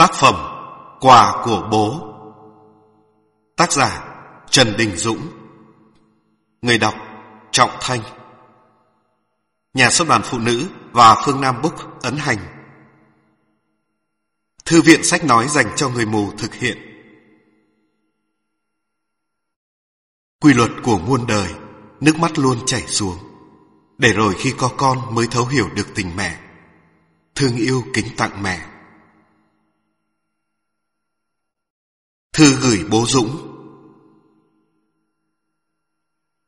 Tác phẩm Quà của bố. Tác giả Trần Đình Dũng. Người đọc Trọng Thanh. Nhà xuất bản Phụ nữ và Phương Nam Book ấn hành. Thư viện sách nói dành cho người mù thực hiện. Quy luật của muôn đời, Nước mắt luôn chảy xuống. Để rồi khi có con mới thấu hiểu được tình mẹ. Thương yêu kính tặng mẹ. Thư gửi bố Dũng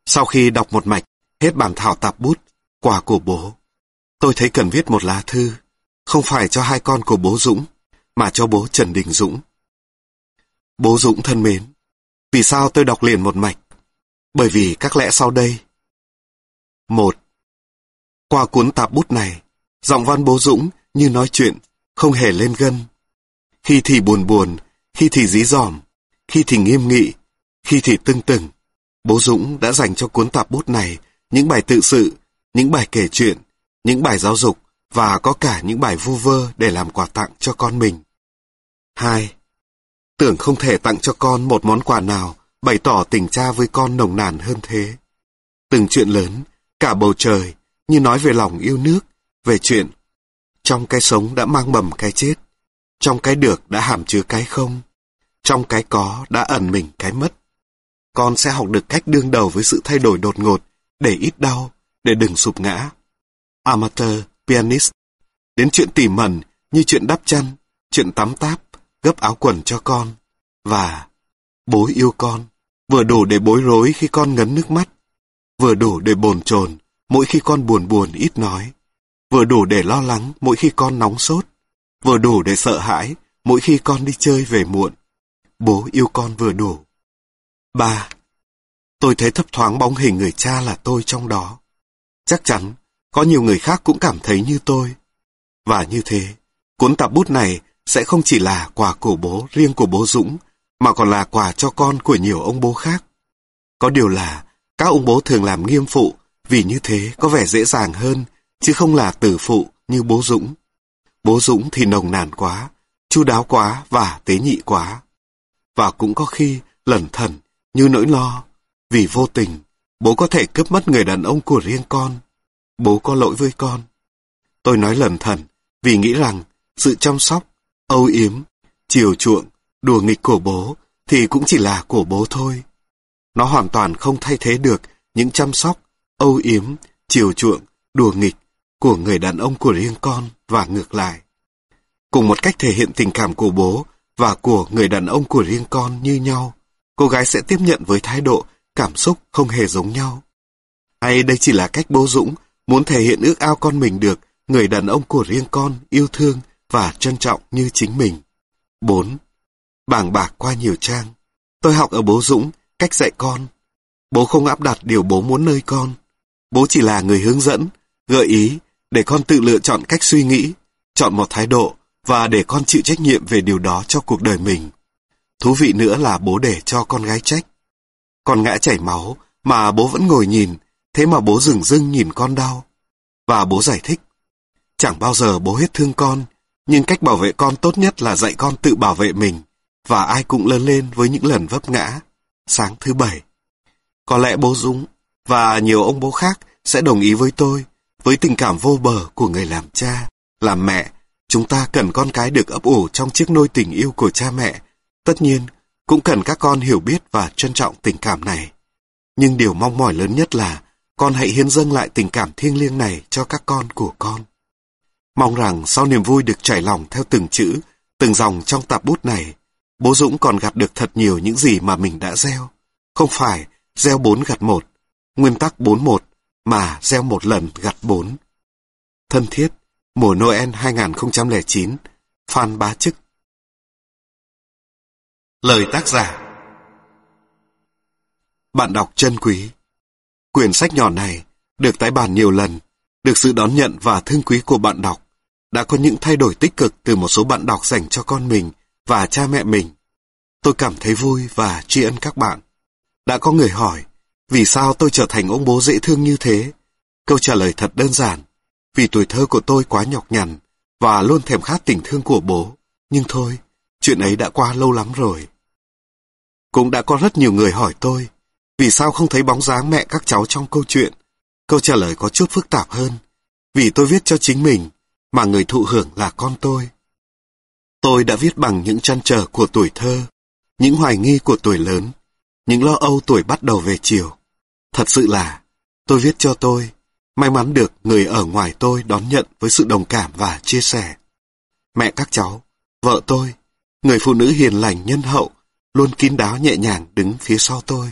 Sau khi đọc một mạch, hết bản thảo tạp bút, quà của bố, tôi thấy cần viết một lá thư, không phải cho hai con của bố Dũng, mà cho bố Trần Đình Dũng. Bố Dũng thân mến, vì sao tôi đọc liền một mạch? Bởi vì các lẽ sau đây. Một, qua cuốn tạp bút này, giọng văn bố Dũng như nói chuyện, không hề lên gân. Khi thì buồn buồn, khi thì dí dỏm, khi thì nghiêm nghị, khi thì tưng từng. Bố Dũng đã dành cho cuốn tạp bút này những bài tự sự, những bài kể chuyện, những bài giáo dục và có cả những bài vu vơ để làm quà tặng cho con mình. 2. Tưởng không thể tặng cho con một món quà nào bày tỏ tình cha với con nồng nàn hơn thế. Từng chuyện lớn, cả bầu trời, như nói về lòng yêu nước, về chuyện trong cái sống đã mang mầm cái chết. Trong cái được đã hàm chứa cái không. Trong cái có đã ẩn mình cái mất. Con sẽ học được cách đương đầu với sự thay đổi đột ngột, để ít đau, để đừng sụp ngã. Amateur, pianist. Đến chuyện tỉ mẩn như chuyện đắp chăn, chuyện tắm táp, gấp áo quần cho con. Và bối yêu con, vừa đủ để bối rối khi con ngấn nước mắt, vừa đủ để bồn chồn mỗi khi con buồn buồn ít nói, vừa đủ để lo lắng mỗi khi con nóng sốt, vừa đủ để sợ hãi mỗi khi con đi chơi về muộn. Bố yêu con vừa đủ. Ba, tôi thấy thấp thoáng bóng hình người cha là tôi trong đó. Chắc chắn, có nhiều người khác cũng cảm thấy như tôi. Và như thế, cuốn tạp bút này sẽ không chỉ là quà của bố riêng của bố Dũng, mà còn là quà cho con của nhiều ông bố khác. Có điều là, các ông bố thường làm nghiêm phụ, vì như thế có vẻ dễ dàng hơn, chứ không là tử phụ như bố Dũng. Bố Dũng thì nồng nàn quá, chu đáo quá và tế nhị quá. Và cũng có khi lẩn thẩn như nỗi lo, vì vô tình, bố có thể cướp mất người đàn ông của riêng con. Bố có lỗi với con. Tôi nói lẩn thẩn vì nghĩ rằng sự chăm sóc, âu yếm, chiều chuộng, đùa nghịch của bố thì cũng chỉ là của bố thôi. Nó hoàn toàn không thay thế được những chăm sóc, âu yếm, chiều chuộng, đùa nghịch của người đàn ông của riêng con và ngược lại. Cùng một cách thể hiện tình cảm của bố và của người đàn ông của riêng con như nhau, cô gái sẽ tiếp nhận với thái độ, cảm xúc không hề giống nhau. Hay đây chỉ là cách bố Dũng muốn thể hiện ước ao con mình được người đàn ông của riêng con yêu thương và trân trọng như chính mình. 4. Bảng bạc qua nhiều trang. Tôi học ở bố Dũng cách dạy con. Bố không áp đặt điều bố muốn nơi con. Bố chỉ là người hướng dẫn, gợi ý để con tự lựa chọn cách suy nghĩ, chọn một thái độ và để con chịu trách nhiệm về điều đó cho cuộc đời mình. Thú vị nữa là bố để cho con gái trách. Con ngã chảy máu mà bố vẫn ngồi nhìn, thế mà bố dừng dưng nhìn con đau. Và bố giải thích. Chẳng bao giờ bố hết thương con, nhưng cách bảo vệ con tốt nhất là dạy con tự bảo vệ mình, và ai cũng lớn lên với những lần vấp ngã. Sáng thứ bảy. Có lẽ bố Dũng và nhiều ông bố khác sẽ đồng ý với tôi, với tình cảm vô bờ của người làm cha, làm mẹ Chúng ta cần con cái được ấp ủ trong chiếc nôi tình yêu của cha mẹ. Tất nhiên, cũng cần các con hiểu biết và trân trọng tình cảm này. Nhưng điều mong mỏi lớn nhất là con hãy hiến dâng lại tình cảm thiêng liêng này cho các con của con. Mong rằng sau niềm vui được trải lòng theo từng chữ, từng dòng trong tạp bút này, bố Dũng còn gặt được thật nhiều những gì mà mình đã gieo. Không phải gieo bốn gặt một, nguyên tắc bốn một, mà gieo một lần gặt bốn. Thân thiết, Mùa Noel 2009 Phan Bá Chức Lời tác giả Bạn đọc chân quý Quyển sách nhỏ này được tái bản nhiều lần, được sự đón nhận và thương quý của bạn đọc, đã có những thay đổi tích cực từ một số bạn đọc dành cho con mình và cha mẹ mình. Tôi cảm thấy vui và tri ân các bạn. Đã có người hỏi, vì sao tôi trở thành ông bố dễ thương như thế? Câu trả lời thật đơn giản, vì tuổi thơ của tôi quá nhọc nhằn và luôn thèm khát tình thương của bố. Nhưng thôi, Chuyện ấy đã qua lâu lắm rồi. Cũng đã có rất nhiều người hỏi tôi, vì sao không thấy bóng dáng mẹ các cháu trong câu chuyện? Câu trả lời có chút phức tạp hơn. Vì tôi viết cho chính mình, mà người thụ hưởng là con tôi. Tôi đã viết bằng những chăn trở của tuổi thơ, những hoài nghi của tuổi lớn, những lo âu tuổi bắt đầu về chiều. Thật sự là, tôi viết cho tôi, may mắn được người ở ngoài tôi đón nhận với sự đồng cảm và chia sẻ. Mẹ các cháu, vợ tôi, người phụ nữ hiền lành nhân hậu, luôn kín đáo nhẹ nhàng đứng phía sau tôi.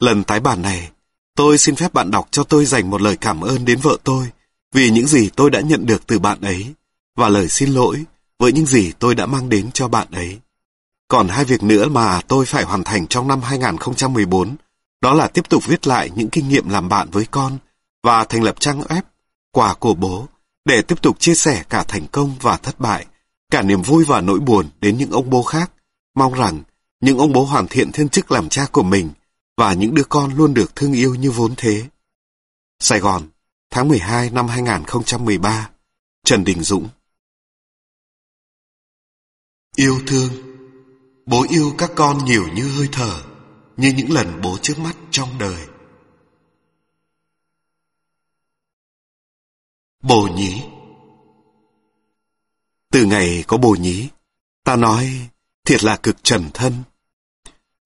Lần tái bản này, tôi xin phép bạn đọc cho tôi dành một lời cảm ơn đến vợ tôi vì những gì tôi đã nhận được từ bạn ấy và lời xin lỗi với những gì tôi đã mang đến cho bạn ấy. Còn hai việc nữa mà tôi phải hoàn thành trong năm 2014, đó là tiếp tục viết lại những kinh nghiệm làm bạn với con và thành lập trang web Quà của bố để tiếp tục chia sẻ cả thành công và thất bại, cả niềm vui và nỗi buồn đến những ông bố khác. Mong rằng những ông bố hoàn thiện thiên chức làm cha của mình và những đứa con luôn được thương yêu như vốn thế. Sài Gòn, tháng 12 năm 2013 Trần Đình Dũng Yêu thương Bố yêu các con nhiều như hơi thở, như những lần bố trước mắt trong đời. Bồ nhí Từ ngày có bồ nhí, ta nói thiệt là cực trần thân.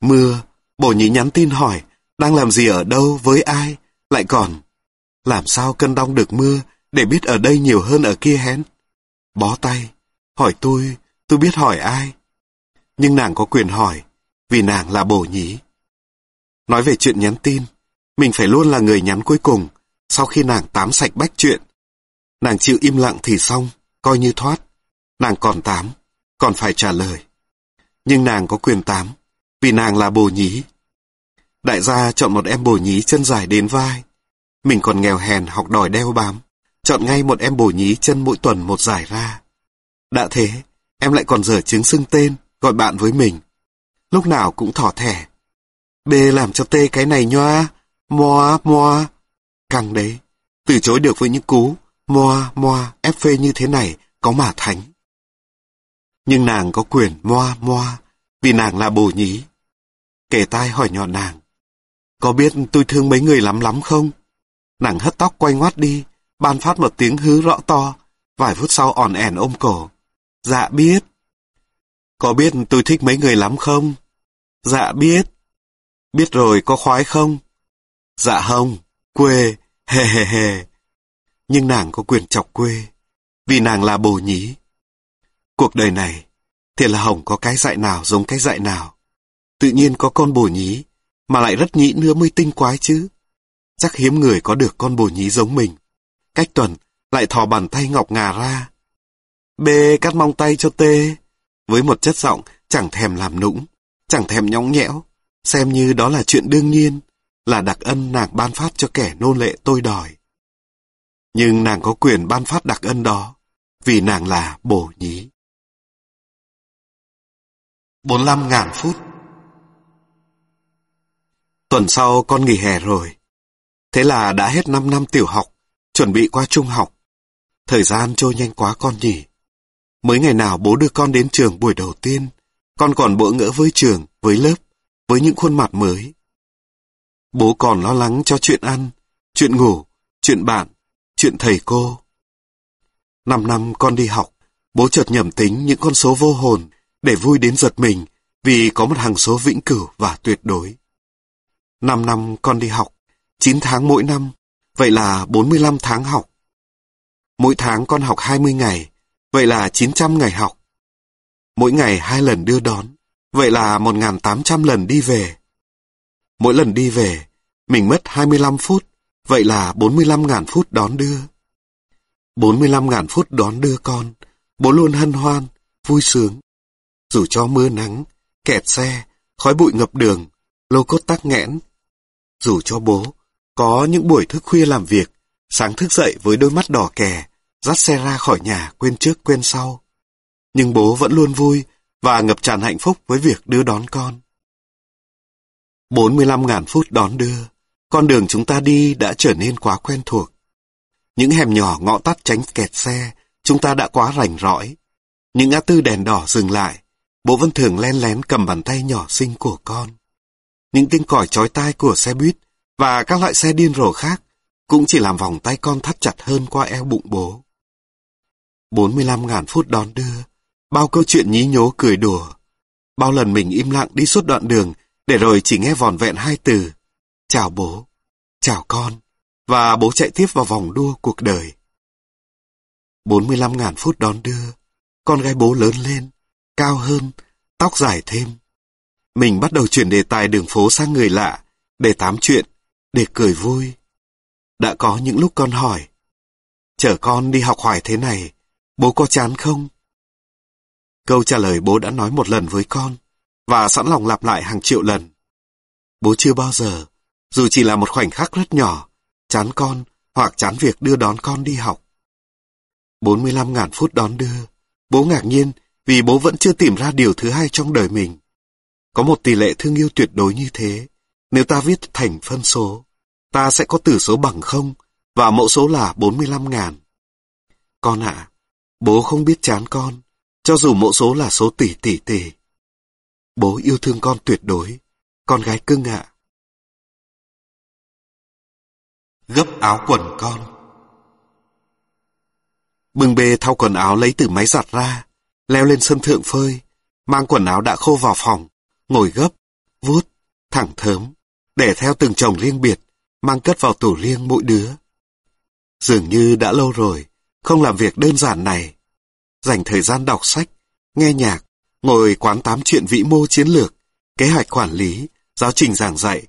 Mưa, bồ nhí nhắn tin hỏi, đang làm gì ở đâu, với ai, lại còn, làm sao cân đong được mưa để biết ở đây nhiều hơn ở kia hén. Bó tay, hỏi tôi, tôi biết hỏi ai. Nhưng nàng có quyền hỏi, vì nàng là bồ nhí. Nói về chuyện nhắn tin, mình phải luôn là người nhắn cuối cùng, sau khi nàng tám sạch bách chuyện. Nàng chịu im lặng thì xong, coi như thoát. Nàng còn tám, còn phải trả lời. Nhưng nàng có quyền tám, vì nàng là bồ nhí. Đại gia chọn một em bồ nhí chân dài đến vai. Mình còn nghèo hèn học đòi đeo bám. Chọn ngay một em bồ nhí chân mỗi tuần một giải ra. Đã thế, em lại còn dở chứng xưng tên, gọi bạn với mình. Lúc nào cũng thỏ thẻ. B làm cho tê cái này nhoa, moa, moa. Căng đấy, từ chối được với những cú moa, moa, ép phê như thế này có mà thánh. Nhưng nàng có quyền moa, moa, vì nàng là bồ nhí. Kể tai hỏi nhỏ nàng, có biết tôi thương mấy người lắm lắm không? Nàng hất tóc quay ngoắt đi, ban phát một tiếng hứ rõ to, vài phút sau òn ẻn ôm cổ. Dạ biết. Có biết tôi thích mấy người lắm không? Dạ biết. Biết rồi có khoái không? Dạ không, quê, hề hề hề. Nhưng nàng có quyền chọc quê, vì nàng là bồ nhí. Cuộc đời này, thì là Hồng có cái dạy nào giống cái dạy nào. Tự nhiên có con bồ nhí, mà lại rất nhĩ nữa mới tinh quái chứ. Chắc hiếm người có được con bồ nhí giống mình. Cách tuần, lại thò bàn tay ngọc ngà ra. bê cắt mong tay cho tê với một chất giọng chẳng thèm làm nũng, chẳng thèm nhõng nhẽo, xem như đó là chuyện đương nhiên, là đặc ân nàng ban phát cho kẻ nô lệ tôi đòi. Nhưng nàng có quyền ban phát đặc ân đó, vì nàng là bổ nhí. 45.000 phút Tuần sau con nghỉ hè rồi. Thế là đã hết 5 năm tiểu học, chuẩn bị qua trung học. Thời gian trôi nhanh quá con nhỉ. Mới ngày nào bố đưa con đến trường buổi đầu tiên, con còn bỡ ngỡ với trường, với lớp, với những khuôn mặt mới. Bố còn lo lắng cho chuyện ăn, chuyện ngủ, chuyện bạn, chuyện thầy cô. Năm năm con đi học, bố chợt nhầm tính những con số vô hồn để vui đến giật mình vì có một hàng số vĩnh cửu và tuyệt đối. Năm năm con đi học, 9 tháng mỗi năm, vậy là 45 tháng học. Mỗi tháng con học 20 ngày, vậy là 900 ngày học. Mỗi ngày hai lần đưa đón, vậy là 1.800 lần đi về. Mỗi lần đi về, mình mất 25 phút, vậy là 45.000 phút đón đưa. 45.000 phút đón đưa con, bố luôn hân hoan, vui sướng. Dù cho mưa nắng, kẹt xe, khói bụi ngập đường, lô cốt tắc nghẽn. Dù cho bố có những buổi thức khuya làm việc, sáng thức dậy với đôi mắt đỏ kè, dắt xe ra khỏi nhà quên trước quên sau. Nhưng bố vẫn luôn vui và ngập tràn hạnh phúc với việc đưa đón con. 45.000 phút đón đưa, con đường chúng ta đi đã trở nên quá quen thuộc. Những hẻm nhỏ ngõ tắt tránh kẹt xe, chúng ta đã quá rảnh rõi. Những ngã tư đèn đỏ dừng lại, bố vân thường len lén cầm bàn tay nhỏ xinh của con. Những tiếng còi chói tai của xe buýt và các loại xe điên rồ khác cũng chỉ làm vòng tay con thắt chặt hơn qua eo bụng bố. 45.000 phút đón đưa, bao câu chuyện nhí nhố cười đùa. Bao lần mình im lặng đi suốt đoạn đường, để rồi chỉ nghe vòn vẹn hai từ. Chào bố, chào con, và bố chạy tiếp vào vòng đua cuộc đời. 45.000 phút đón đưa, con gái bố lớn lên, cao hơn, tóc dài thêm. Mình bắt đầu chuyển đề tài đường phố sang người lạ, để tám chuyện, để cười vui. Đã có những lúc con hỏi, chở con đi học hoài thế này, bố có chán không? Câu trả lời bố đã nói một lần với con, và sẵn lòng lặp lại hàng triệu lần. Bố chưa bao giờ, dù chỉ là một khoảnh khắc rất nhỏ, chán con hoặc chán việc đưa đón con đi học. 45.000 phút đón đưa, bố ngạc nhiên vì bố vẫn chưa tìm ra điều thứ hai trong đời mình. Có một tỷ lệ thương yêu tuyệt đối như thế, nếu ta viết thành phân số, ta sẽ có tử số bằng không, và mẫu số là 45.000. Con ạ, bố không biết chán con, cho dù mẫu số là số tỷ tỷ tỷ. Bố yêu thương con tuyệt đối, con gái cưng ạ. Gấp áo quần con Bưng bê thao quần áo lấy từ máy giặt ra, leo lên sân thượng phơi, mang quần áo đã khô vào phòng, ngồi gấp, vuốt, thẳng thớm, để theo từng chồng riêng biệt, mang cất vào tủ riêng mỗi đứa. Dường như đã lâu rồi, không làm việc đơn giản này. Dành thời gian đọc sách, nghe nhạc, ngồi quán tám chuyện vĩ mô chiến lược, kế hoạch quản lý, giáo trình giảng dạy,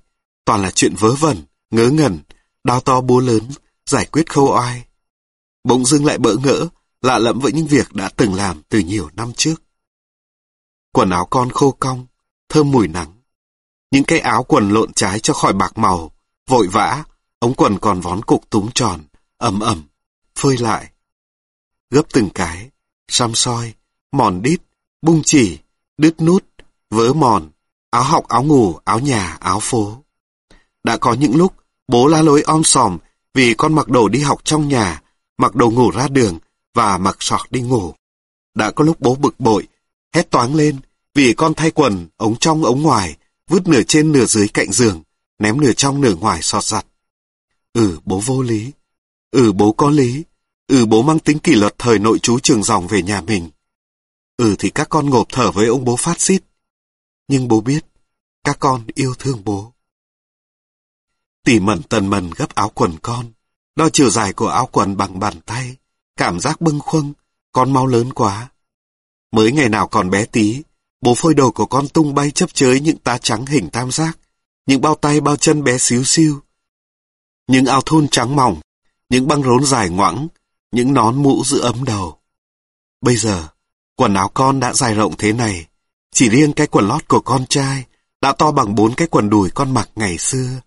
toàn là chuyện vớ vẩn, ngớ ngẩn, đao to búa lớn, giải quyết khâu oai. Bỗng dưng lại bỡ ngỡ, lạ lẫm với những việc đã từng làm từ nhiều năm trước. Quần áo con khô cong, thơm mùi nắng. Những cái áo quần lộn trái cho khỏi bạc màu, vội vã, ống quần còn vón cục túng tròn, ẩm ẩm, phơi lại. Gấp từng cái, xăm soi, mòn đít, bung chỉ, đứt nút, vớ mòn, áo học áo ngủ, áo nhà, áo phố. Đã có những lúc bố la lối om sòm vì con mặc đồ đi học trong nhà, mặc đồ ngủ ra đường và mặc sọt đi ngủ. Đã có lúc bố bực bội, hét toáng lên vì con thay quần, ống trong ống ngoài, vứt nửa trên nửa dưới cạnh giường, ném nửa trong nửa ngoài sọt giặt. Ừ, bố vô lý. Ừ, bố có lý. Ừ, bố mang tính kỷ luật thời nội chú trường dòng về nhà mình. Ừ thì các con ngộp thở với ông bố phát xít. Nhưng bố biết, các con yêu thương bố. Tỉ mẩn tần mần gấp áo quần con, đo chiều dài của áo quần bằng bàn tay, cảm giác bâng khuâng, con mau lớn quá. Mới ngày nào còn bé tí, bố phôi đồ của con tung bay chấp chới những tá trắng hình tam giác, những bao tay bao chân bé xíu xiu, những áo thun trắng mỏng, những băng rốn dài ngoẵng, những nón mũ giữ ấm đầu. Bây giờ, quần áo con đã dài rộng thế này, chỉ riêng cái quần lót của con trai đã to bằng bốn cái quần đùi con mặc ngày xưa.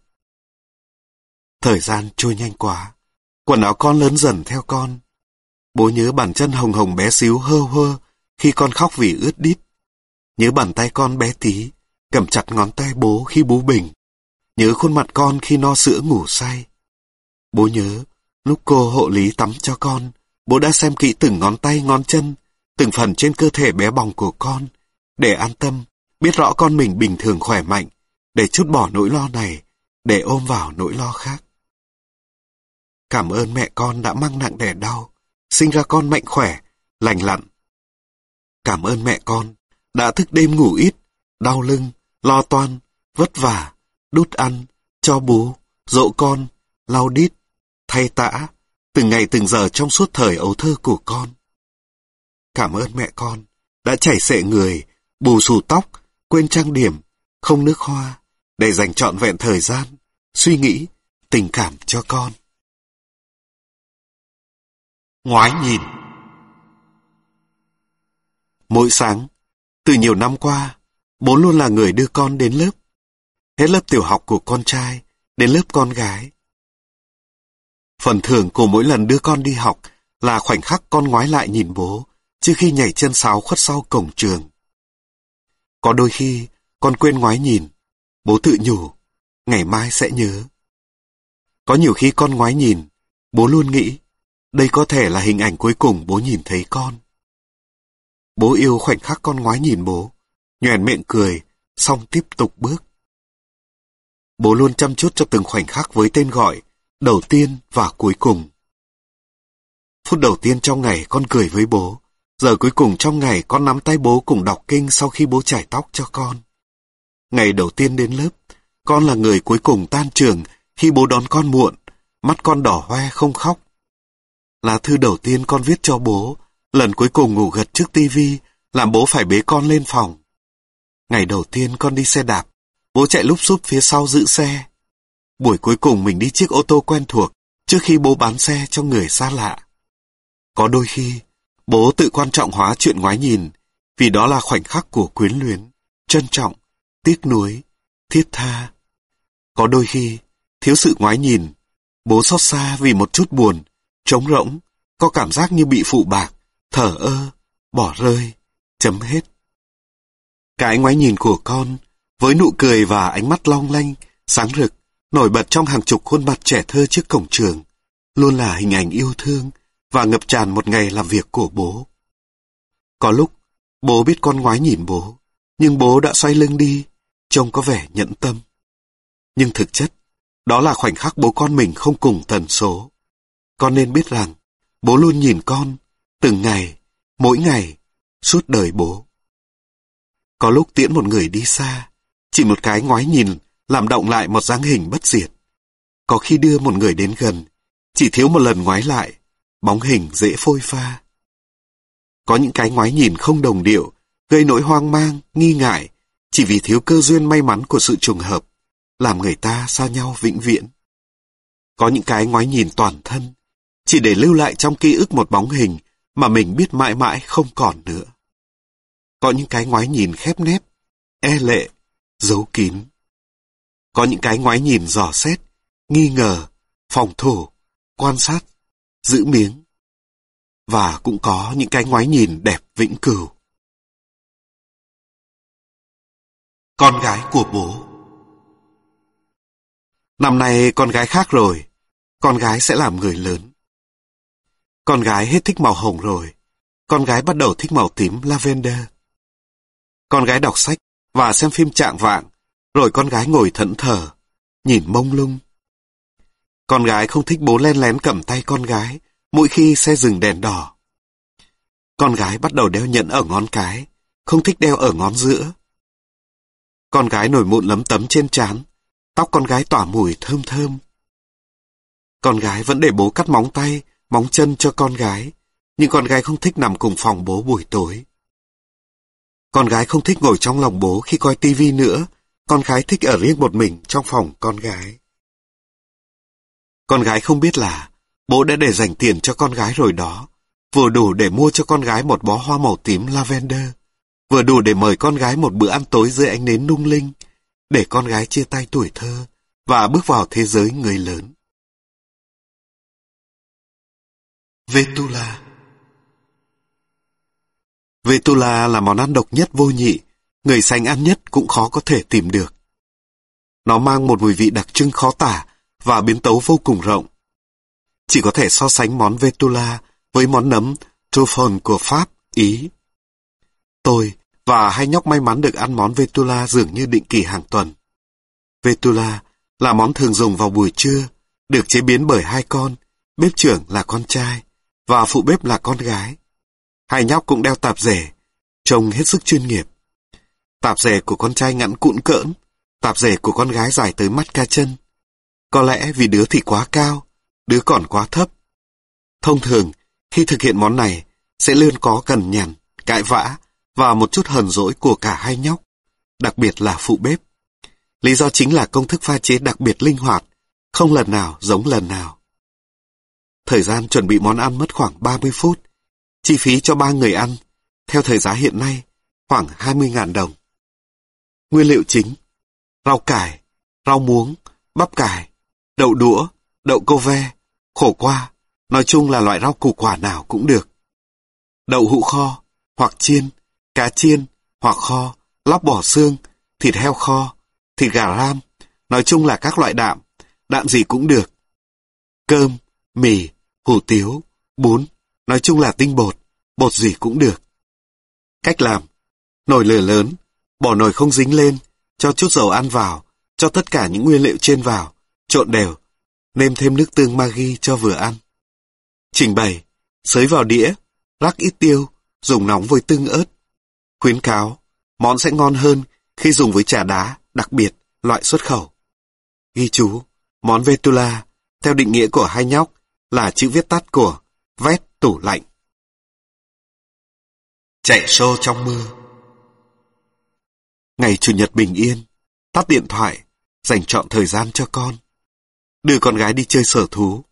Thời gian trôi nhanh quá, quần áo con lớn dần theo con. Bố nhớ bàn chân hồng hồng bé xíu hơ hơ khi con khóc vì ướt đít. Nhớ bàn tay con bé tí, cầm chặt ngón tay bố khi bú bình. Nhớ khuôn mặt con khi no sữa ngủ say. Bố nhớ, lúc cô hộ lý tắm cho con, bố đã xem kỹ từng ngón tay ngón chân, từng phần trên cơ thể bé bỏng của con, để an tâm, biết rõ con mình bình thường khỏe mạnh, để chút bỏ nỗi lo này, để ôm vào nỗi lo khác. Cảm ơn mẹ con đã mang nặng đẻ đau, sinh ra con mạnh khỏe, lành lặn. Cảm ơn mẹ con đã thức đêm ngủ ít, đau lưng, lo toan, vất vả, đút ăn, cho bú, dỗ con, lau đít, thay tã, từng ngày từng giờ trong suốt thời ấu thơ của con. Cảm ơn mẹ con đã chảy xệ người, bù xù tóc, quên trang điểm, không nước hoa, để dành trọn vẹn thời gian, suy nghĩ, tình cảm cho con. Ngoái nhìn Mỗi sáng, từ nhiều năm qua, bố luôn là người đưa con đến lớp. Hết lớp tiểu học của con trai, đến lớp con gái. Phần thưởng của mỗi lần đưa con đi học là khoảnh khắc con ngoái lại nhìn bố trước khi nhảy chân sáo khuất sau cổng trường. Có đôi khi, con quên ngoái nhìn, bố tự nhủ, ngày mai sẽ nhớ. Có nhiều khi con ngoái nhìn, bố luôn nghĩ, đây có thể là hình ảnh cuối cùng bố nhìn thấy con. Bố yêu khoảnh khắc con ngoái nhìn bố, nhoèn miệng cười, xong tiếp tục bước. Bố luôn chăm chút cho từng khoảnh khắc với tên gọi, đầu tiên và cuối cùng. Phút đầu tiên trong ngày con cười với bố, giờ cuối cùng trong ngày con nắm tay bố cùng đọc kinh sau khi bố chải tóc cho con. Ngày đầu tiên đến lớp, con là người cuối cùng tan trường khi bố đón con muộn, mắt con đỏ hoe không khóc là thư đầu tiên con viết cho bố, lần cuối cùng ngủ gật trước tivi, làm bố phải bế con lên phòng. Ngày đầu tiên con đi xe đạp, bố chạy lúc xúp phía sau giữ xe. Buổi cuối cùng mình đi chiếc ô tô quen thuộc, trước khi bố bán xe cho người xa lạ. Có đôi khi, bố tự quan trọng hóa chuyện ngoái nhìn, vì đó là khoảnh khắc của quyến luyến, trân trọng, tiếc nuối, thiết tha. Có đôi khi, thiếu sự ngoái nhìn, bố xót xa vì một chút buồn, trống rỗng, có cảm giác như bị phụ bạc, thở ơ, bỏ rơi, chấm hết. Cái ngoái nhìn của con, với nụ cười và ánh mắt long lanh, sáng rực, nổi bật trong hàng chục khuôn mặt trẻ thơ trước cổng trường, luôn là hình ảnh yêu thương và ngập tràn một ngày làm việc của bố. Có lúc, bố biết con ngoái nhìn bố, nhưng bố đã xoay lưng đi, trông có vẻ nhẫn tâm. Nhưng thực chất, đó là khoảnh khắc bố con mình không cùng tần số. Con nên biết rằng, bố luôn nhìn con, từng ngày, mỗi ngày, suốt đời bố. Có lúc tiễn một người đi xa, chỉ một cái ngoái nhìn làm động lại một dáng hình bất diệt. Có khi đưa một người đến gần, chỉ thiếu một lần ngoái lại, bóng hình dễ phôi pha. Có những cái ngoái nhìn không đồng điệu, gây nỗi hoang mang, nghi ngại, chỉ vì thiếu cơ duyên may mắn của sự trùng hợp, làm người ta xa nhau vĩnh viễn. Có những cái ngoái nhìn toàn thân, chỉ để lưu lại trong ký ức một bóng hình mà mình biết mãi mãi không còn nữa. Có những cái ngoái nhìn khép nép, e lệ, giấu kín. Có những cái ngoái nhìn dò xét, nghi ngờ, phòng thủ, quan sát, giữ miếng. Và cũng có những cái ngoái nhìn đẹp vĩnh cửu. Con gái của bố Năm nay con gái khác rồi, con gái sẽ làm người lớn. Con gái hết thích màu hồng rồi, con gái bắt đầu thích màu tím lavender. Con gái đọc sách và xem phim trạng vạng, rồi con gái ngồi thẫn thờ, nhìn mông lung. Con gái không thích bố len lén cầm tay con gái mỗi khi xe dừng đèn đỏ. Con gái bắt đầu đeo nhẫn ở ngón cái, không thích đeo ở ngón giữa. Con gái nổi mụn lấm tấm trên trán, tóc con gái tỏa mùi thơm thơm. Con gái vẫn để bố cắt móng tay, móng chân cho con gái, nhưng con gái không thích nằm cùng phòng bố buổi tối. Con gái không thích ngồi trong lòng bố khi coi tivi nữa, con gái thích ở riêng một mình trong phòng con gái. Con gái không biết là bố đã để dành tiền cho con gái rồi đó, vừa đủ để mua cho con gái một bó hoa màu tím lavender, vừa đủ để mời con gái một bữa ăn tối dưới ánh nến lung linh, để con gái chia tay tuổi thơ và bước vào thế giới người lớn. Vetula Vetula là món ăn độc nhất vô nhị, người sành ăn nhất cũng khó có thể tìm được. Nó mang một mùi vị đặc trưng khó tả và biến tấu vô cùng rộng. Chỉ có thể so sánh món Vetula với món nấm Truffle của Pháp, Ý. Tôi và hai nhóc may mắn được ăn món Vetula dường như định kỳ hàng tuần. Vetula là món thường dùng vào buổi trưa, được chế biến bởi hai con, bếp trưởng là con trai và phụ bếp là con gái. Hai nhóc cũng đeo tạp dề, trông hết sức chuyên nghiệp. Tạp dề của con trai ngắn cụn cỡn, tạp dề của con gái dài tới mắt ca chân. Có lẽ vì đứa thì quá cao, đứa còn quá thấp. Thông thường, khi thực hiện món này, sẽ luôn có cần nhằn, cãi vã và một chút hờn dỗi của cả hai nhóc, đặc biệt là phụ bếp. Lý do chính là công thức pha chế đặc biệt linh hoạt, không lần nào giống lần nào. Thời gian chuẩn bị món ăn mất khoảng 30 phút, Chi phí cho ba người ăn, theo thời giá hiện nay, khoảng 20.000 đồng. Nguyên liệu chính, rau cải, rau muống, bắp cải, đậu đũa, đậu cô ve, khổ qua, nói chung là loại rau củ quả nào cũng được. Đậu hũ kho, hoặc chiên, cá chiên, hoặc kho, lóc bỏ xương, thịt heo kho, thịt gà ram, nói chung là các loại đạm, đạm gì cũng được. Cơm, mì, hủ tiếu, bún, nói chung là tinh bột, bột gì cũng được. Cách làm, nồi lửa lớn, Bỏ nồi không dính lên, cho chút dầu ăn vào, cho tất cả những nguyên liệu trên vào, trộn đều, nêm thêm nước tương Maggi cho vừa ăn. Trình bày, xới vào đĩa, rắc ít tiêu, dùng nóng với tương ớt. Khuyến cáo, món sẽ ngon hơn khi dùng với trà đá, đặc biệt, loại xuất khẩu. Ghi chú, món Vetula, theo định nghĩa của hai nhóc, là chữ viết tắt của vét tủ lạnh. Chạy xô trong mưa Ngày Chủ nhật bình yên, tắt điện thoại, dành chọn thời gian cho con. Đưa con gái đi chơi sở thú.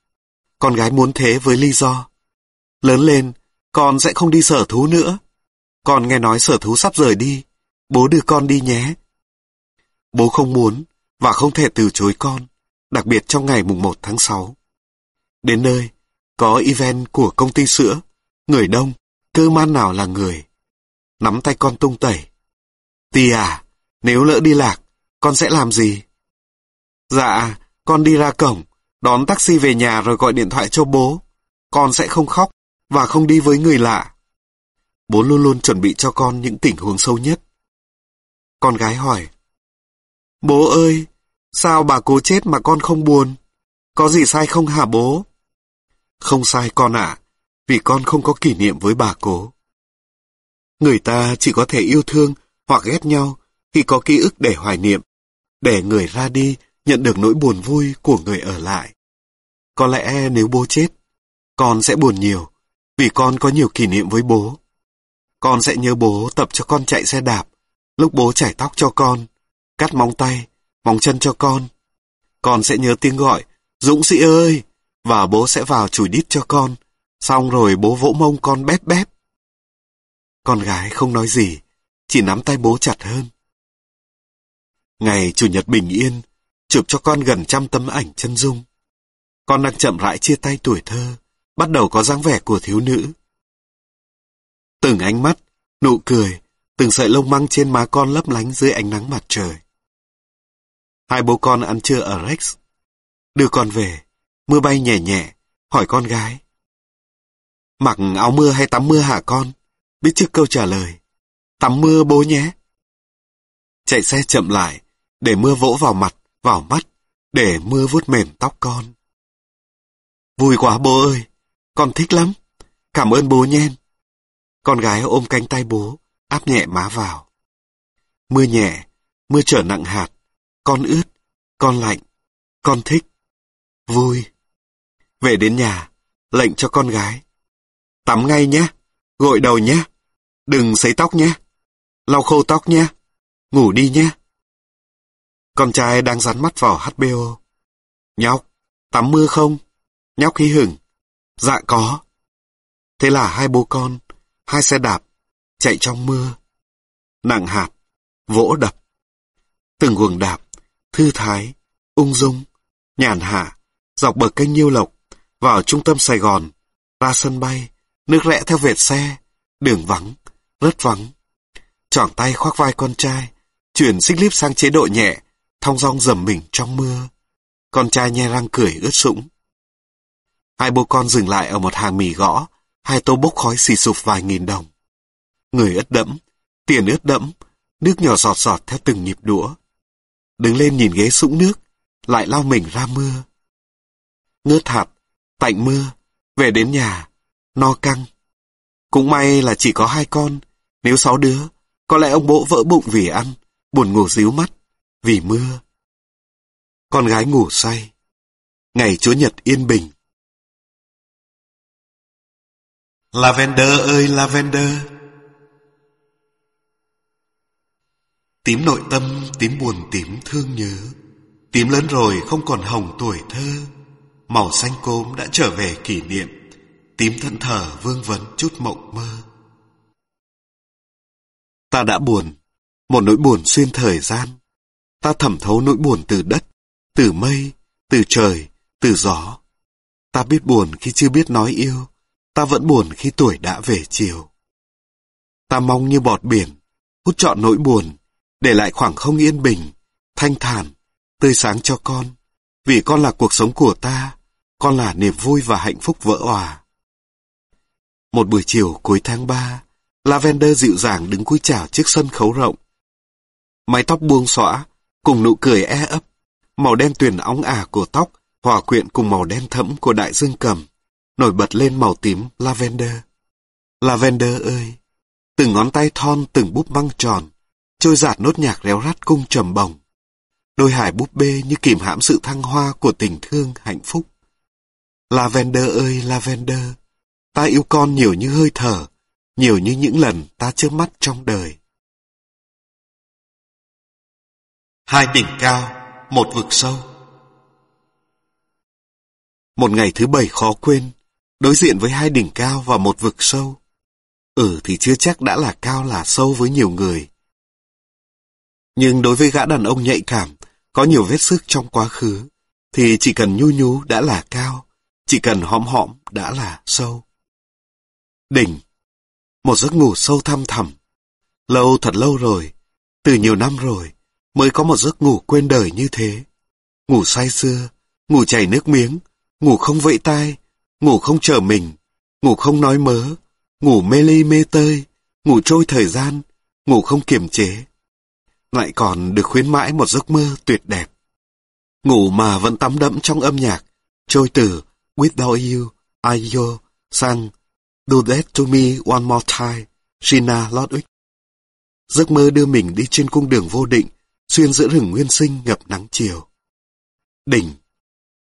Con gái muốn thế với lý do. Lớn lên, con sẽ không đi sở thú nữa. Con nghe nói sở thú sắp rời đi. Bố đưa con đi nhé. Bố không muốn và không thể từ chối con, đặc biệt trong ngày mùng 1 tháng 6. Đến nơi, có event của công ty sữa, người đông, cơ man nào là người. Nắm tay con tung tẩy. Tì à, nếu lỡ đi lạc, con sẽ làm gì? Dạ, con đi ra cổng, đón taxi về nhà rồi gọi điện thoại cho bố. Con sẽ không khóc và không đi với người lạ. Bố luôn luôn chuẩn bị cho con những tình huống sâu nhất. Con gái hỏi. Bố ơi, sao bà cố chết mà con không buồn? Có gì sai không hả bố? Không sai con ạ, vì con không có kỷ niệm với bà cố. Người ta chỉ có thể yêu thương hoặc ghét nhau khi có ký ức để hoài niệm, để người ra đi nhận được nỗi buồn vui của người ở lại. Có lẽ nếu bố chết, con sẽ buồn nhiều, vì con có nhiều kỷ niệm với bố. Con sẽ nhớ bố tập cho con chạy xe đạp, lúc bố chải tóc cho con, cắt móng tay, móng chân cho con. Con sẽ nhớ tiếng gọi, Dũng sĩ ơi, và bố sẽ vào chùi đít cho con, xong rồi bố vỗ mông con bép bép. Con gái không nói gì, chỉ nắm tay bố chặt hơn. Ngày Chủ nhật bình yên, chụp cho con gần trăm tấm ảnh chân dung. Con đang chậm rãi chia tay tuổi thơ, bắt đầu có dáng vẻ của thiếu nữ. Từng ánh mắt, nụ cười, từng sợi lông măng trên má con lấp lánh dưới ánh nắng mặt trời. Hai bố con ăn trưa ở Rex. Đưa con về, mưa bay nhẹ nhẹ, hỏi con gái. Mặc áo mưa hay tắm mưa hả con? Biết trước câu trả lời. Tắm mưa bố nhé. Chạy xe chậm lại, để mưa vỗ vào mặt, vào mắt, để mưa vuốt mềm tóc con. Vui quá bố ơi, con thích lắm. Cảm ơn bố nhen. Con gái ôm cánh tay bố, áp nhẹ má vào. Mưa nhẹ, mưa trở nặng hạt. Con ướt, con lạnh, con thích. Vui. Về đến nhà, lệnh cho con gái. Tắm ngay nhé, gội đầu nhé. Đừng sấy tóc nhé. Lau khô tóc nhé. Ngủ đi nhé. Con trai đang dán mắt vào HBO. Nhóc, tắm mưa không? Nhóc hí hửng. Dạ có. Thế là hai bố con, hai xe đạp, chạy trong mưa. Nặng hạt, vỗ đập. Từng guồng đạp, thư thái, ung dung, nhàn hạ, dọc bờ kênh Nhiêu Lộc, vào trung tâm Sài Gòn, ra sân bay, nước rẽ theo vệt xe, đường vắng, rất vắng. Choảng tay khoác vai con trai, chuyển xích líp sang chế độ nhẹ, thong dong dầm mình trong mưa. Con trai nhe răng cười ướt sũng. Hai bố con dừng lại ở một hàng mì gõ, hai tô bốc khói xì sụp vài nghìn đồng. Người ướt đẫm, tiền ướt đẫm, nước nhỏ giọt giọt theo từng nhịp đũa. Đứng lên nhìn ghế sũng nước, lại lau mình ra mưa. Ngớt hạt, tạnh mưa, về đến nhà, no căng. Cũng may là chỉ có hai con, nếu sáu đứa, có lẽ ông bố vỡ bụng vì ăn, buồn ngủ díu mắt, vì mưa. Con gái ngủ say. Ngày Chúa Nhật yên bình. Lavender ơi Lavender! Tím nội tâm, tím buồn tím thương nhớ. Tím lớn rồi không còn hồng tuổi thơ. Màu xanh cốm đã trở về kỷ niệm. Tím thẫn thờ vương vấn chút mộng mơ. Ta đã buồn, một nỗi buồn xuyên thời gian. Ta thẩm thấu nỗi buồn từ đất, từ mây, từ trời, từ gió. Ta biết buồn khi chưa biết nói yêu, ta vẫn buồn khi tuổi đã về chiều. Ta mong như bọt biển, hút trọn nỗi buồn, để lại khoảng không yên bình, thanh thản, tươi sáng cho con. Vì con là cuộc sống của ta, con là niềm vui và hạnh phúc vỡ hòa. Một buổi chiều cuối tháng 3, Lavender dịu dàng đứng cúi chào trước sân khấu rộng. Mái tóc buông xõa, cùng nụ cười e ấp, màu đen tuyền óng ả của tóc hòa quyện cùng màu đen thẫm của đại dương cầm, nổi bật lên màu tím lavender. Lavender ơi! Từng ngón tay thon từng búp băng tròn, trôi giạt nốt nhạc réo rắt cung trầm bồng. Đôi hải búp bê như kìm hãm sự thăng hoa của tình thương hạnh phúc. Lavender ơi Lavender, ta yêu con nhiều như hơi thở, nhiều như những lần ta chớp mắt trong đời. Hai đỉnh cao, một vực sâu. Một ngày thứ bảy khó quên, đối diện với hai đỉnh cao và một vực sâu. Ừ thì chưa chắc đã là cao là sâu với nhiều người. Nhưng đối với gã đàn ông nhạy cảm, có nhiều vết sức trong quá khứ, thì chỉ cần nhu nhú đã là cao, chỉ cần hõm hõm đã là sâu. Đỉnh Một giấc ngủ sâu thăm thẳm. Lâu thật lâu rồi, từ nhiều năm rồi, mới có một giấc ngủ quên đời như thế. Ngủ say xưa ngủ chảy nước miếng, ngủ không vẫy tai, ngủ không chờ mình, ngủ không nói mớ, ngủ mê ly mê tơi, ngủ trôi thời gian, ngủ không kiềm chế. Lại còn được khuyến mãi một giấc mơ tuyệt đẹp. Ngủ mà vẫn tắm đẫm trong âm nhạc, trôi từ Without You, Ayo, sang Do That To Me One More Time, Gina Ludwig. Giấc mơ đưa mình đi trên cung đường vô định, xuyên giữa rừng nguyên sinh ngập nắng chiều. Đỉnh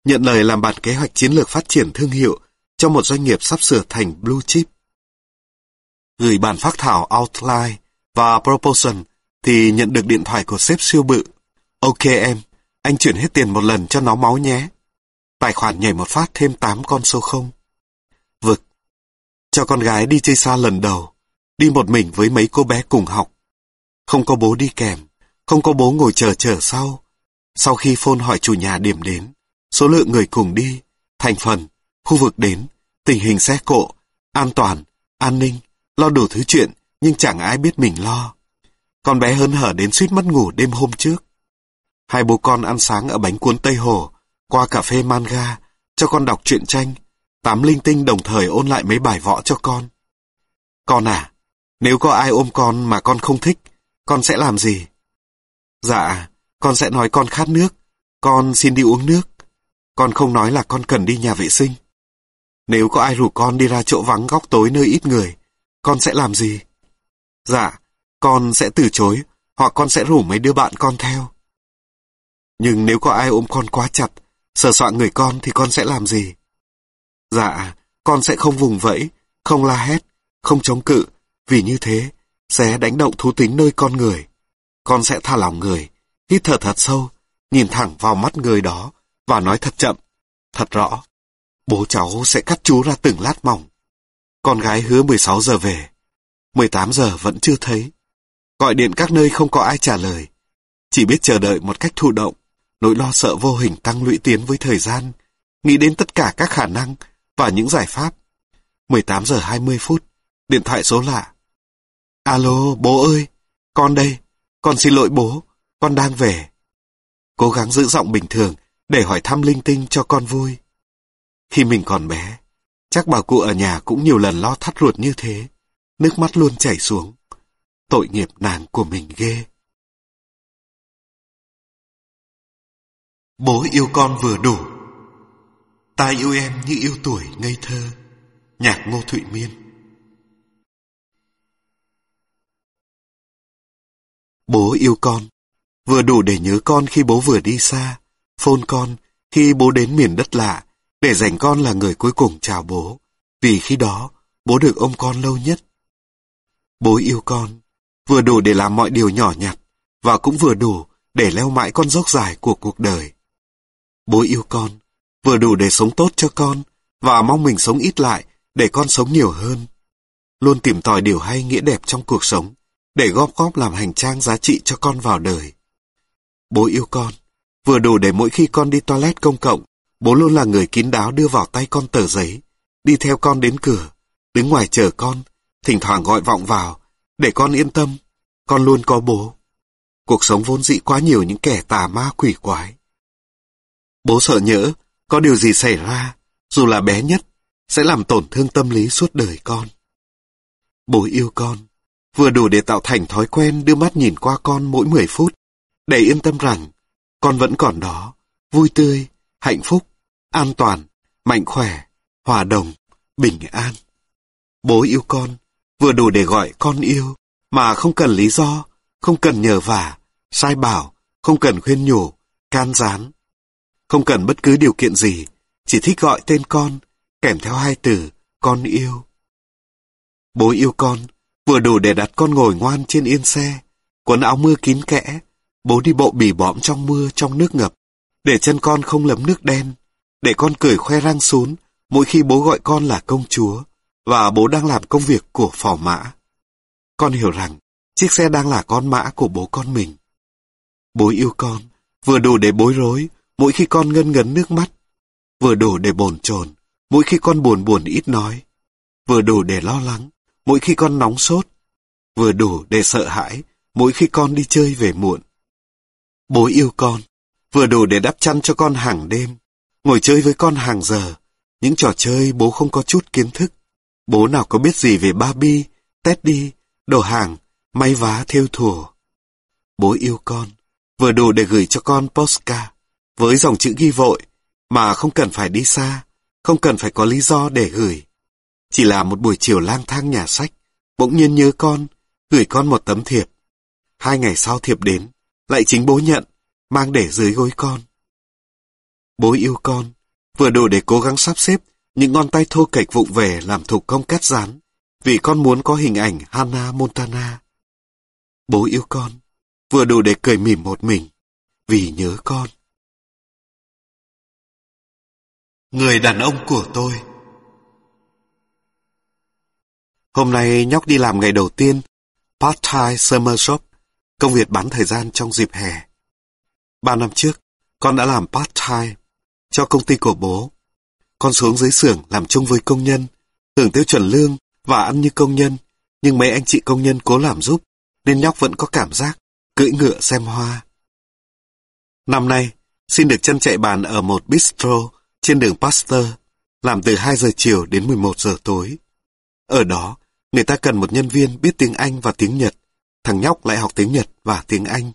nhận lời làm bản kế hoạch chiến lược phát triển thương hiệu cho một doanh nghiệp sắp sửa thành blue chip. Gửi bản phát thảo outline và proposal thì nhận được điện thoại của sếp siêu bự. Ok em, anh chuyển hết tiền một lần cho nó máu nhé. Tài khoản nhảy một phát thêm 8 con số không. Vực. Cho con gái đi chơi xa lần đầu, đi một mình với mấy cô bé cùng học. Không có bố đi kèm, không có bố ngồi chờ chờ sau. Sau khi phone hỏi chủ nhà điểm đến, số lượng người cùng đi, thành phần, khu vực đến, tình hình xe cộ, an toàn, an ninh, lo đủ thứ chuyện, nhưng chẳng ai biết mình lo. Con bé hớn hở đến suýt mất ngủ đêm hôm trước. Hai bố con ăn sáng ở bánh cuốn Tây Hồ, qua cà phê manga, cho con đọc truyện tranh, tám linh tinh đồng thời ôn lại mấy bài võ cho con. Con à, nếu có ai ôm con mà con không thích, con sẽ làm gì? Dạ, con sẽ nói con khát nước, con xin đi uống nước. Con không nói là con cần đi nhà vệ sinh. Nếu có ai rủ con đi ra chỗ vắng góc tối nơi ít người, con sẽ làm gì? Dạ, con sẽ từ chối, hoặc con sẽ rủ mấy đứa bạn con theo. Nhưng nếu có ai ôm con quá chặt, sờ soạn người con thì con sẽ làm gì? Dạ, con sẽ không vùng vẫy, không la hét, không chống cự, vì như thế sẽ đánh động thú tính nơi con người. Con sẽ tha lòng người, hít thở thật sâu, nhìn thẳng vào mắt người đó và nói thật chậm, thật rõ. Bố cháu sẽ cắt chú ra từng lát mỏng. Con gái hứa 16 giờ về. 18 giờ vẫn chưa thấy. Gọi điện các nơi không có ai trả lời. Chỉ biết chờ đợi một cách thụ động. Nỗi lo sợ vô hình tăng lũy tiến với thời gian. Nghĩ đến tất cả các khả năng và những giải pháp. 18 giờ 20 phút. Điện thoại số lạ. Alo, bố ơi. Con đây. Con xin lỗi bố. Con đang về. Cố gắng giữ giọng bình thường để hỏi thăm linh tinh cho con vui. Khi mình còn bé, chắc bà cụ ở nhà cũng nhiều lần lo thắt ruột như thế. Nước mắt luôn chảy xuống. Tội nghiệp nàng của mình ghê. Bố yêu con vừa đủ. Ta yêu em như yêu tuổi ngây thơ. Nhạc Ngô Thụy Miên Bố yêu con. Vừa đủ để nhớ con khi bố vừa đi xa. phôn con khi bố đến miền đất lạ. Để dành con là người cuối cùng chào bố. Vì khi đó, bố được ôm con lâu nhất. Bố yêu con, vừa đủ để làm mọi điều nhỏ nhặt, và cũng vừa đủ để leo mãi con dốc dài của cuộc đời. Bố yêu con, vừa đủ để sống tốt cho con, và mong mình sống ít lại để con sống nhiều hơn. Luôn tìm tòi điều hay nghĩa đẹp trong cuộc sống, để góp góp làm hành trang giá trị cho con vào đời. Bố yêu con, vừa đủ để mỗi khi con đi toilet công cộng, bố luôn là người kín đáo đưa vào tay con tờ giấy, đi theo con đến cửa, đứng ngoài chờ con, thỉnh thoảng gọi vọng vào, để con yên tâm, con luôn có bố. Cuộc sống vốn dĩ quá nhiều những kẻ tà ma quỷ quái. Bố sợ nhỡ, có điều gì xảy ra, dù là bé nhất, sẽ làm tổn thương tâm lý suốt đời con. Bố yêu con, vừa đủ để tạo thành thói quen đưa mắt nhìn qua con mỗi 10 phút, để yên tâm rằng con vẫn còn đó, vui tươi, hạnh phúc, an toàn, mạnh khỏe, hòa đồng, bình an. Bố yêu con, vừa đủ để gọi con yêu, mà không cần lý do, không cần nhờ vả, sai bảo, không cần khuyên nhủ, can gián. Không cần bất cứ điều kiện gì, chỉ thích gọi tên con, kèm theo hai từ, con yêu. Bố yêu con, vừa đủ để đặt con ngồi ngoan trên yên xe, quần áo mưa kín kẽ, bố đi bộ bỉ bõm trong mưa, trong nước ngập, để chân con không lấm nước đen, để con cười khoe răng xuống mỗi khi bố gọi con là công chúa, và bố đang làm công việc của phò mã. Con hiểu rằng, chiếc xe đang là con mã của bố con mình. Bố yêu con, vừa đủ để bối rối, mỗi khi con ngân ngấn nước mắt, vừa đủ để bồn chồn, mỗi khi con buồn buồn ít nói, vừa đủ để lo lắng, mỗi khi con nóng sốt, vừa đủ để sợ hãi, mỗi khi con đi chơi về muộn. Bố yêu con, vừa đủ để đắp chăn cho con hàng đêm, ngồi chơi với con hàng giờ, những trò chơi bố không có chút kiến thức. Bố nào có biết gì về Barbie, Teddy, đồ hàng, may vá theo thùa. Bố yêu con, vừa đủ để gửi cho con postcard, với dòng chữ ghi vội, mà không cần phải đi xa, không cần phải có lý do để gửi. Chỉ là một buổi chiều lang thang nhà sách, bỗng nhiên nhớ con, gửi con một tấm thiệp. Hai ngày sau thiệp đến, lại chính bố nhận, mang để dưới gối con. Bố yêu con, vừa đủ để cố gắng sắp xếp những ngón tay thô kệch vụng về làm thủ công cắt dán, vì con muốn có hình ảnh Hannah Montana. Bố yêu con, vừa đủ để cười mỉm một mình, vì nhớ con. Người đàn ông của tôi Hôm nay nhóc đi làm ngày đầu tiên, part-time summer shop, công việc bán thời gian trong dịp hè. Ba năm trước, con đã làm part-time cho công ty của bố. Con xuống dưới xưởng làm chung với công nhân, hưởng tiêu chuẩn lương và ăn như công nhân, nhưng mấy anh chị công nhân cố làm giúp, nên nhóc vẫn có cảm giác cưỡi ngựa xem hoa. Năm nay, xin được chân chạy bàn ở một bistro trên đường Pasteur, làm từ 2 giờ chiều đến 11 giờ tối. Ở đó, người ta cần một nhân viên biết tiếng Anh và tiếng Nhật, thằng nhóc lại học tiếng Nhật và tiếng Anh.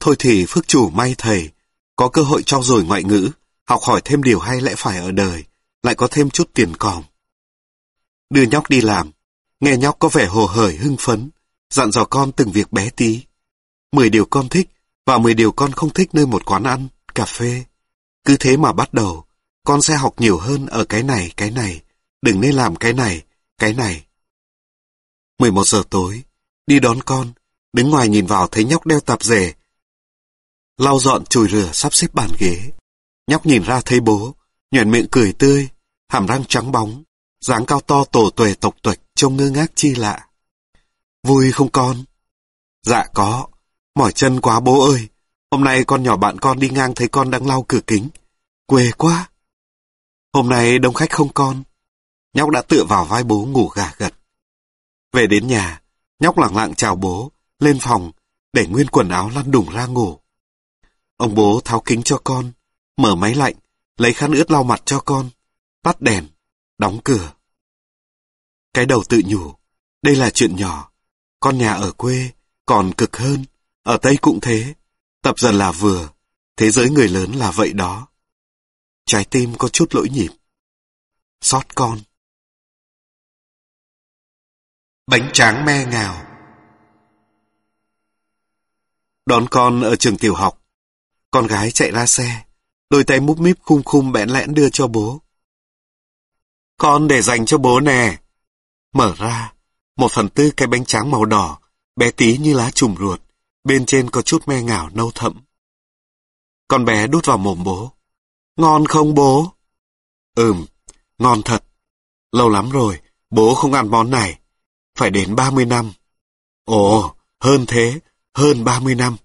Thôi thì phước chủ may thầy, có cơ hội trau dồi ngoại ngữ, học hỏi thêm điều hay lẽ phải ở đời, lại có thêm chút tiền còm. Đưa nhóc đi làm, nghe nhóc có vẻ hồ hởi hưng phấn, dặn dò con từng việc bé tí. Mười điều con thích và mười điều con không thích nơi một quán ăn, cà phê. Cứ thế mà bắt đầu, con sẽ học nhiều hơn ở cái này, cái này. Đừng nên làm cái này, cái này. 11 giờ tối, đi đón con, đứng ngoài nhìn vào thấy nhóc đeo tạp dề, lau dọn chùi rửa sắp xếp bàn ghế. Nhóc nhìn ra thấy bố, nhuận miệng cười tươi, hàm răng trắng bóng, dáng cao to tổ tuệ tộc tuệch trông ngơ ngác chi lạ. Vui không con? Dạ có, mỏi chân quá bố ơi. Hôm nay con nhỏ bạn con đi ngang thấy con đang lau cửa kính. Quê quá. Hôm nay đông khách không con? Nhóc đã tựa vào vai bố ngủ gà gật. Về đến nhà, nhóc lặng lặng chào bố, lên phòng, để nguyên quần áo lăn đùng ra ngủ. Ông bố tháo kính cho con, mở máy lạnh, lấy khăn ướt lau mặt cho con, tắt đèn, đóng cửa. Cái đầu tự nhủ, đây là chuyện nhỏ, con nhà ở quê, còn cực hơn, ở Tây cũng thế, tập dần là vừa, thế giới người lớn là vậy đó. Trái tim có chút lỗi nhịp. Xót con. Bánh tráng me ngào Đón con ở trường tiểu học, con gái chạy ra xe, đôi tay múp míp khung khung bẽn lẽn đưa cho bố. Con để dành cho bố nè. Mở ra, một phần tư cái bánh tráng màu đỏ, bé tí như lá trùm ruột, bên trên có chút me ngảo nâu thẫm. Con bé đút vào mồm bố. Ngon không bố? Ừm, ngon thật. Lâu lắm rồi, bố không ăn món này. Phải đến 30 năm. Ồ, hơn thế, hơn 30 năm.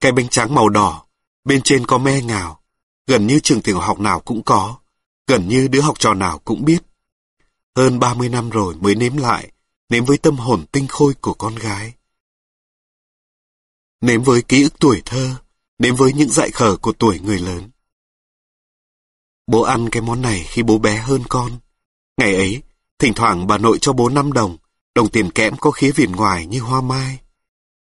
Cái bánh trắng màu đỏ, bên trên có me ngào, gần như trường tiểu học nào cũng có, gần như đứa học trò nào cũng biết. Hơn 30 năm rồi mới nếm lại, nếm với tâm hồn tinh khôi của con gái. Nếm với ký ức tuổi thơ, nếm với những dại khờ của tuổi người lớn. Bố ăn cái món này khi bố bé hơn con. Ngày ấy, thỉnh thoảng bà nội cho bố 5 đồng Đồng tiền kẽm có khía viền ngoài như hoa mai.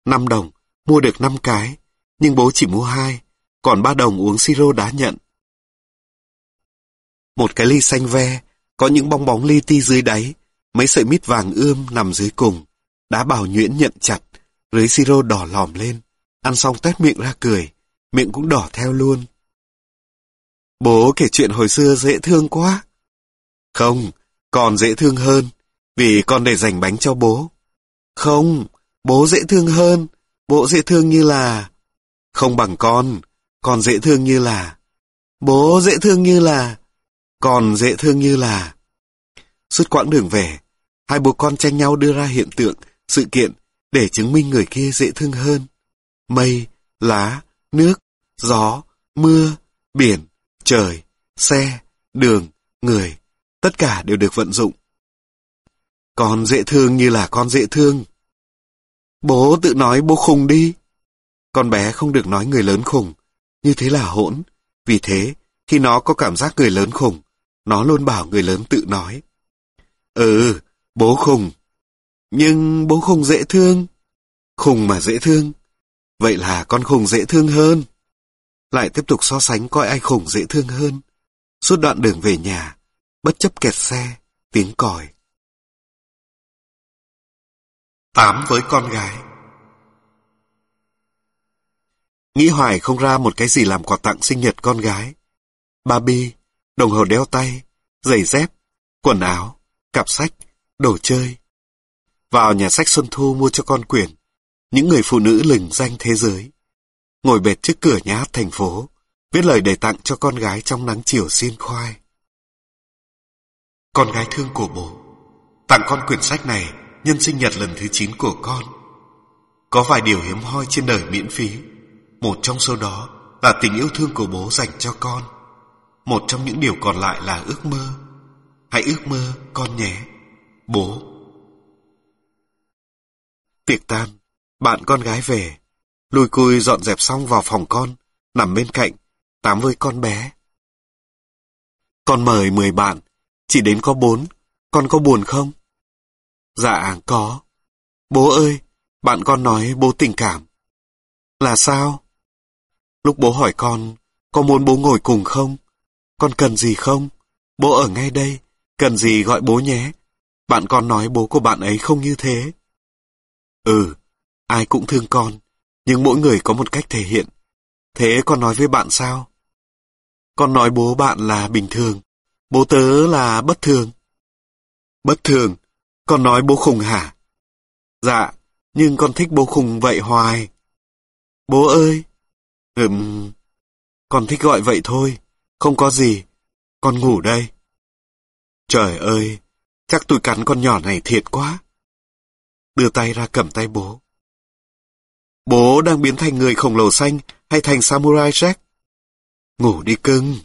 5 đồng, mua được 5 cái, nhưng bố chỉ mua hai, còn 3 đồng uống siro đá nhận. Một cái ly xanh ve, có những bong bóng li ti dưới đáy, mấy sợi mít vàng ươm nằm dưới cùng. Đá bảo nhuyễn nhận chặt, rưới siro đỏ lòm lên. Ăn xong tét miệng ra cười, miệng cũng đỏ theo luôn. Bố kể chuyện hồi xưa dễ thương quá. Không, còn dễ thương hơn, vì con để dành bánh cho bố. Không, bố dễ thương hơn, bố dễ thương như là... Không bằng con, con dễ thương như là... Bố dễ thương như là... Còn dễ thương như là... Suốt quãng đường về, hai bố con tranh nhau đưa ra hiện tượng, sự kiện để chứng minh người kia dễ thương hơn. Mây, lá, nước, gió, mưa, biển, trời, xe, đường, người, tất cả đều được vận dụng. Con dễ thương như là con dễ thương. Bố tự nói bố khùng đi. Con bé không được nói người lớn khùng, như thế là hỗn. Vì thế, khi nó có cảm giác người lớn khùng, nó luôn bảo người lớn tự nói. Ừ, bố khùng. Nhưng bố khùng dễ thương. Khùng mà dễ thương. Vậy là con khùng dễ thương hơn. Lại tiếp tục so sánh coi ai khùng dễ thương hơn. Suốt đoạn đường về nhà, bất chấp kẹt xe, tiếng còi. Tám với con gái Nghĩ hoài không ra một cái gì làm quà tặng sinh nhật con gái. Barbie, đồng hồ đeo tay, giày dép, quần áo, cặp sách, đồ chơi. Vào nhà sách Xuân Thu mua cho con quyển, những người phụ nữ lừng danh thế giới. Ngồi bệt trước cửa nhà hát thành phố, viết lời để tặng cho con gái trong nắng chiều xiên khoai. Con gái thương của bố, tặng con quyển sách này nhân sinh nhật lần thứ 9 của con. Có vài điều hiếm hoi trên đời miễn phí. Một trong số đó là tình yêu thương của bố dành cho con. Một trong những điều còn lại là ước mơ. Hãy ước mơ con nhé. Bố. Tiệc tan, bạn con gái về. Lùi cùi dọn dẹp xong vào phòng con, nằm bên cạnh, tám với con bé. Con mời mười bạn, chỉ đến có bốn, con có buồn không? Dạ, có. Bố ơi, bạn con nói bố tình cảm. Là sao? Lúc bố hỏi con, có muốn bố ngồi cùng không? Con cần gì không? Bố ở ngay đây, cần gì gọi bố nhé. Bạn con nói bố của bạn ấy không như thế. Ừ, ai cũng thương con, nhưng mỗi người có một cách thể hiện. Thế con nói với bạn sao? Con nói bố bạn là bình thường, bố tớ là bất thường. Bất thường, con nói bố khùng hả? Dạ, nhưng con thích bố khùng vậy hoài. Bố ơi! Ừm, con thích gọi vậy thôi, không có gì. Con ngủ đây. Trời ơi, chắc tôi cắn con nhỏ này thiệt quá. Đưa tay ra cầm tay bố. Bố đang biến thành người khổng lồ xanh hay thành samurai Jack? Ngủ đi cưng.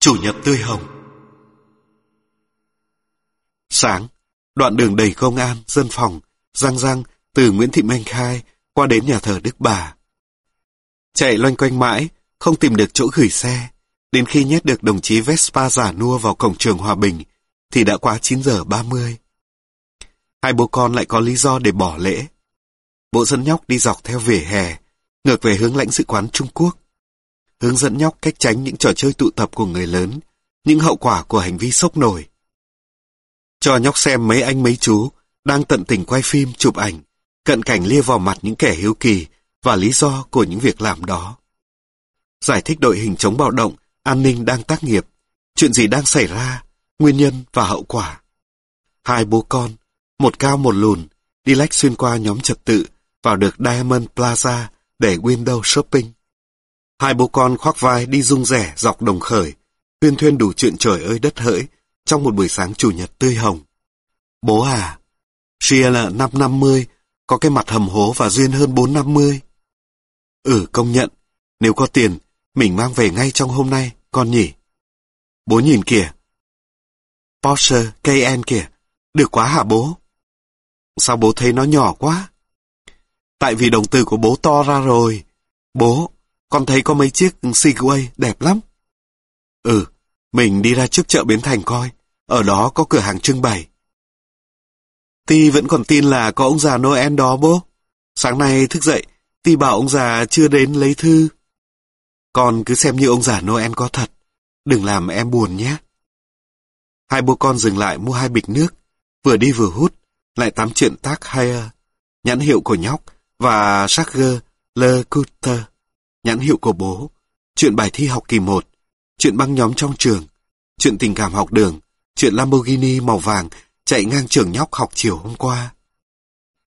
Chủ nhật tươi hồng Sáng, đoạn đường đầy công an, dân phòng, răng răng từ Nguyễn Thị Minh Khai qua đến nhà thờ Đức Bà. Chạy loanh quanh mãi, không tìm được chỗ gửi xe. Đến khi nhét được đồng chí Vespa giả nua vào cổng trường Hòa Bình, thì đã quá 9 giờ 30. Hai bố con lại có lý do để bỏ lễ. Bộ dẫn nhóc đi dọc theo vỉa hè, ngược về hướng lãnh sự quán Trung Quốc. Hướng dẫn nhóc cách tránh những trò chơi tụ tập của người lớn, những hậu quả của hành vi sốc nổi. Cho nhóc xem mấy anh mấy chú đang tận tình quay phim, chụp ảnh, cận cảnh lia vào mặt những kẻ hiếu kỳ và lý do của những việc làm đó. Giải thích đội hình chống bạo động, an ninh đang tác nghiệp, chuyện gì đang xảy ra, nguyên nhân và hậu quả. Hai bố con, một cao một lùn, đi lách xuyên qua nhóm trật tự vào được Diamond Plaza để window shopping. Hai bố con khoác vai đi rung rẻ dọc đồng khởi, huyên thuyên đủ chuyện trời ơi đất hỡi trong một buổi sáng chủ nhật tươi hồng. Bố à, Sheila là năm năm mươi, có cái mặt hầm hố và duyên hơn bốn năm mươi. Ừ, công nhận, nếu có tiền, mình mang về ngay trong hôm nay, con nhỉ. Bố nhìn kìa. Porsche Cayenne kìa, được quá hả bố? Sao bố thấy nó nhỏ quá? Tại vì đồng từ của bố to ra rồi. Bố, con thấy có mấy chiếc Segway đẹp lắm. Ừ, mình đi ra trước chợ Bến Thành coi. ở đó có cửa hàng trưng bày. Ti vẫn còn tin là có ông già Noel đó bố. Sáng nay thức dậy, Ti bảo ông già chưa đến lấy thư. Con cứ xem như ông già Noel có thật. Đừng làm em buồn nhé. Hai bố con dừng lại mua hai bịch nước, vừa đi vừa hút, lại tám chuyện tác Haier, nhãn hiệu của nhóc, và Jacques Le Couter, nhãn hiệu của bố, chuyện bài thi học kỳ 1, chuyện băng nhóm trong trường, chuyện tình cảm học đường, chuyện Lamborghini màu vàng chạy ngang trường nhóc học chiều hôm qua.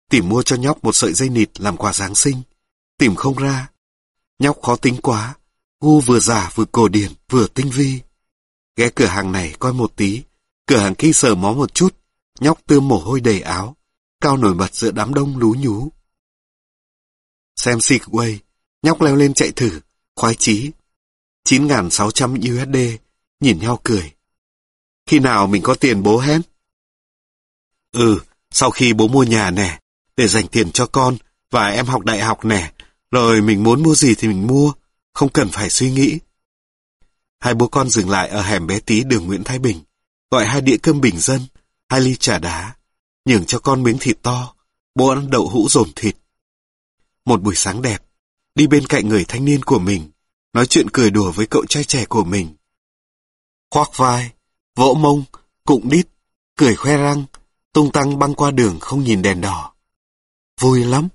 Tìm mua cho nhóc một sợi dây nịt làm quà Giáng sinh. Tìm không ra. Nhóc khó tính quá. Gu vừa giả vừa cổ điển vừa tinh vi. Ghé cửa hàng này coi một tí. Cửa hàng kia sờ mó một chút. Nhóc tươm mồ hôi đầy áo. Cao nổi bật giữa đám đông lú nhú. Xem Segway. Nhóc leo lên chạy thử. Khoái chí. 9.600 USD. Nhìn nhau cười. Khi nào mình có tiền bố hết? Ừ, sau khi bố mua nhà nè, để dành tiền cho con và em học đại học nè, rồi mình muốn mua gì thì mình mua, không cần phải suy nghĩ. Hai bố con dừng lại ở hẻm bé tí đường Nguyễn Thái Bình, gọi hai đĩa cơm bình dân, hai ly trà đá, nhường cho con miếng thịt to, bố ăn đậu hũ dồn thịt. Một buổi sáng đẹp, đi bên cạnh người thanh niên của mình, nói chuyện cười đùa với cậu trai trẻ của mình. Khoác vai, vỗ mông, cụng đít, cười khoe răng, tung tăng băng qua đường không nhìn đèn đỏ. Vui lắm.